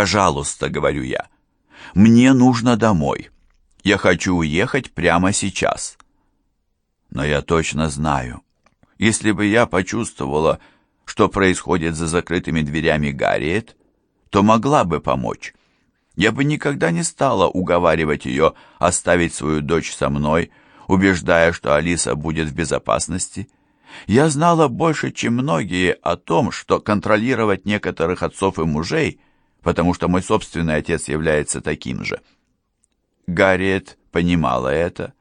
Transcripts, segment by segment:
«Пожалуйста», — говорю я, — «мне нужно домой. Я хочу уехать прямо сейчас». Но я точно знаю, если бы я почувствовала, что происходит за закрытыми дверями Гарриет, то могла бы помочь. Я бы никогда не стала уговаривать ее оставить свою дочь со мной, убеждая, что Алиса будет в безопасности. Я знала больше, чем многие, о том, что контролировать некоторых отцов и мужей, потому что мой собственный отец является таким же. Гарриет понимала это,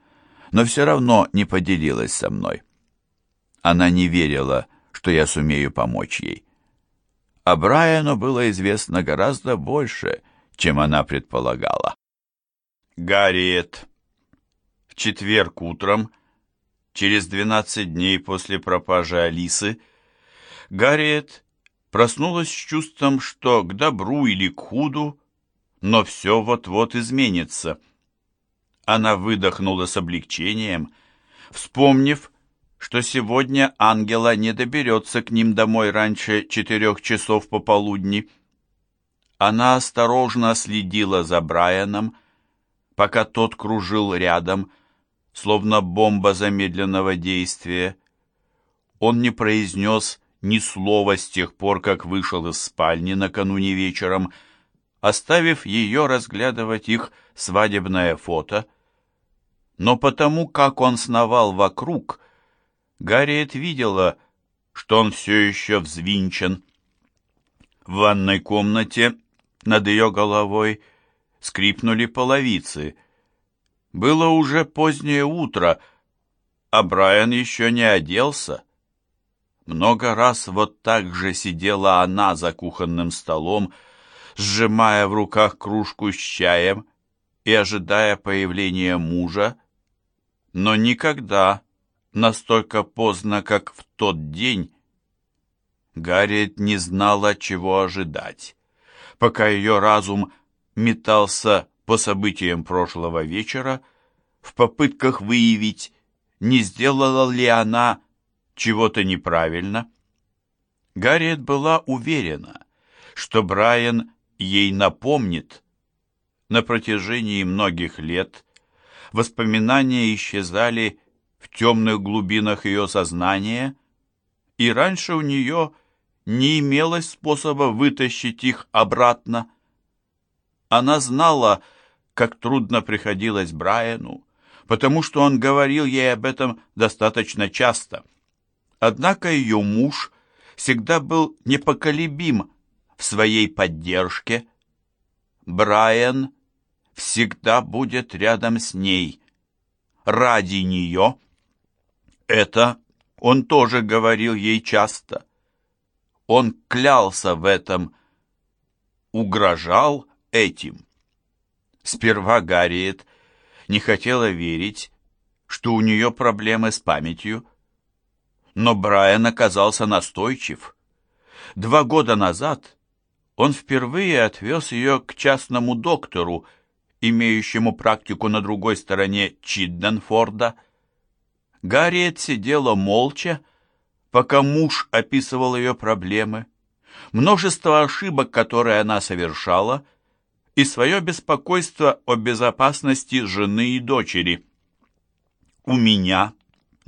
но все равно не поделилась со мной. Она не верила, что я сумею помочь ей. А Брайану было известно гораздо больше, чем она предполагала. Гарриет. В четверг утром, через 12 дней после пропажи Алисы, Гарриет проснулась с чувством, что к добру или к худу, но все вот-вот изменится. Она выдохнула с облегчением, вспомнив, что сегодня Ангела не доберется к ним домой раньше четырех часов пополудни. Она осторожно следила за Брайаном, пока тот кружил рядом, словно бомба замедленного действия. Он не произнес ни слова с тех пор, как вышел из спальни накануне вечером, оставив ее разглядывать их свадебное фото. Но потому, как он сновал вокруг, Гарриет видела, что он все еще взвинчен. В ванной комнате над ее головой скрипнули половицы. Было уже позднее утро, а Брайан еще не оделся. Много раз вот так же сидела она за кухонным столом, сжимая в руках кружку с чаем и ожидая появления мужа, но никогда настолько поздно, как в тот день, Гарриет не знала, чего ожидать пока ее разум метался по событиям прошлого вечера в попытках выявить, не сделала ли она чего-то неправильно. Гарриет была уверена, что Брайан ей напомнит. На протяжении многих лет воспоминания исчезали в темных глубинах ее сознания, и раньше у нее не имелось способа вытащить их обратно. Она знала, как трудно приходилось Брайану, потому что он говорил ей об этом достаточно часто. Однако ее муж всегда был непоколебим в своей поддержке. Брайан всегда будет рядом с ней, ради нее. Это он тоже говорил ей часто. Он клялся в этом, угрожал этим. Сперва Гарриет не хотела верить, что у нее проблемы с памятью, но Брайан оказался настойчив. Два года назад он впервые отвез ее к частному доктору, имеющему практику на другой стороне Чидденфорда. Гарриет сидела молча, пока муж описывал ее проблемы, множество ошибок, которые она совершала, и свое беспокойство о безопасности жены и дочери. «У меня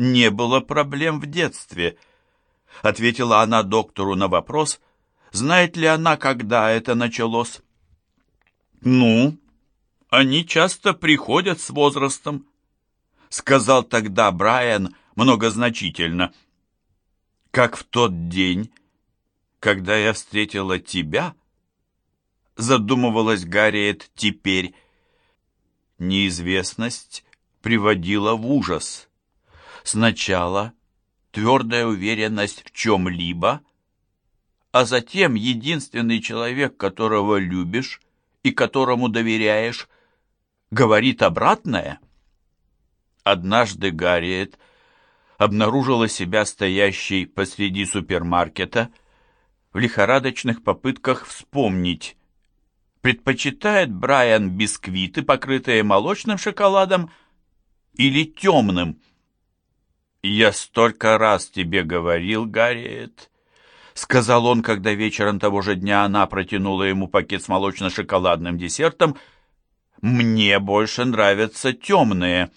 не было проблем в детстве», — ответила она доктору на вопрос, знает ли она, когда это началось. «Ну, они часто приходят с возрастом», — сказал тогда Брайан многозначительно — как в тот день, когда я встретила тебя, задумывалась Гарриет теперь. Неизвестность приводила в ужас. Сначала твердая уверенность в чем-либо, а затем единственный человек, которого любишь и которому доверяешь, говорит обратное. Однажды Гарриет – обнаружила себя стоящей посреди супермаркета в лихорадочных попытках вспомнить, предпочитает Брайан бисквиты, покрытые молочным шоколадом, или темным. «Я столько раз тебе говорил, Гарриет», — сказал он, когда вечером того же дня она протянула ему пакет с молочно-шоколадным десертом, «мне больше нравятся темные».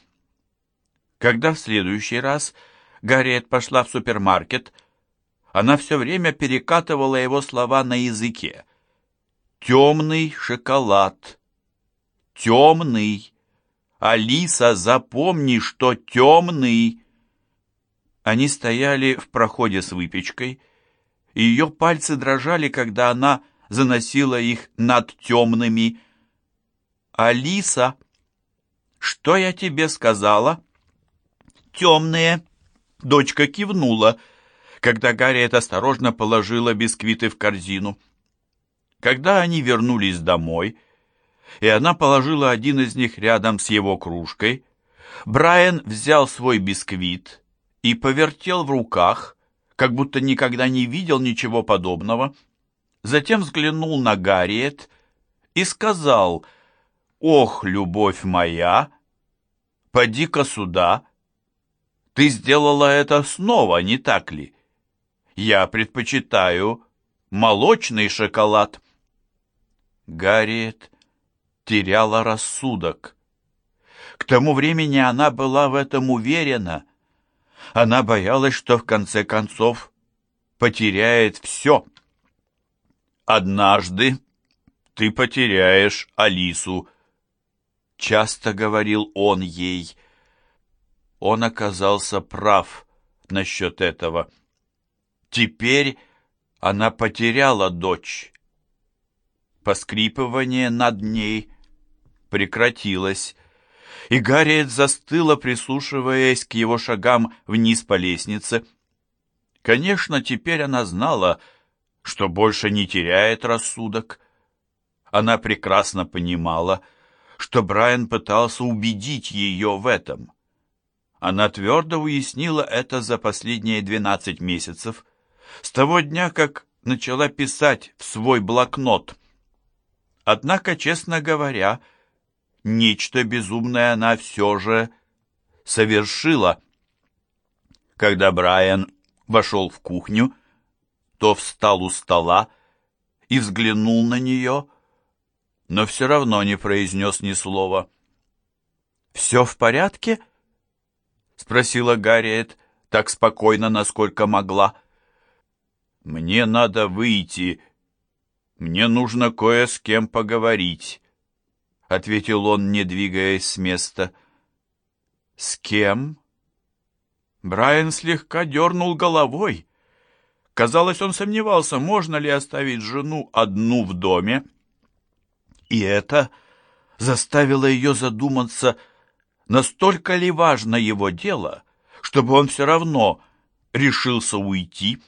Когда в следующий раз Гарриет пошла в супермаркет, она все время перекатывала его слова на языке. «Темный шоколад», «темный», «Алиса, запомни, что темный». Они стояли в проходе с выпечкой, и ее пальцы дрожали, когда она заносила их над темными. «Алиса, что я тебе сказала?» «Темные». Дочка кивнула, когда Гарриет осторожно положила бисквиты в корзину. Когда они вернулись домой, и она положила один из них рядом с его кружкой, Брайан взял свой бисквит и повертел в руках, как будто никогда не видел ничего подобного. Затем взглянул на Гарриет и сказал, «Ох, любовь моя, поди-ка сюда, ты сделала это снова, не так ли? Я предпочитаю молочный шоколад». Гарриет теряла рассудок. К тому времени она была в этом уверена, она боялась, что в конце концов потеряет все. «Однажды ты потеряешь Алису», — часто говорил он ей. Он оказался прав насчет этого. Теперь она потеряла дочь. Поскрипывание над ней прекратилось и Гарриет застыла, прислушиваясь к его шагам вниз по лестнице. Конечно, теперь она знала, что больше не теряет рассудок. Она прекрасно понимала, что Брайан пытался убедить ее в этом. Она твердо уяснила это за последние двенадцать месяцев, с того дня, как начала писать в свой блокнот. Однако, честно говоря, нечто безумное она все же совершила. Когда Брайан вошел в кухню, то встал у стола и взглянул на нее, но все равно не произнес ни слова. «Все в порядке?» — спросила Гарриет так спокойно, насколько могла. «Мне надо выйти. Мне нужно кое с кем поговорить». — ответил он, не двигаясь с места. «С кем?» Брайан слегка дернул головой. Казалось, он сомневался, можно ли оставить жену одну в доме. И это заставило ее задуматься, настолько ли важно его дело, чтобы он все равно решился уйти.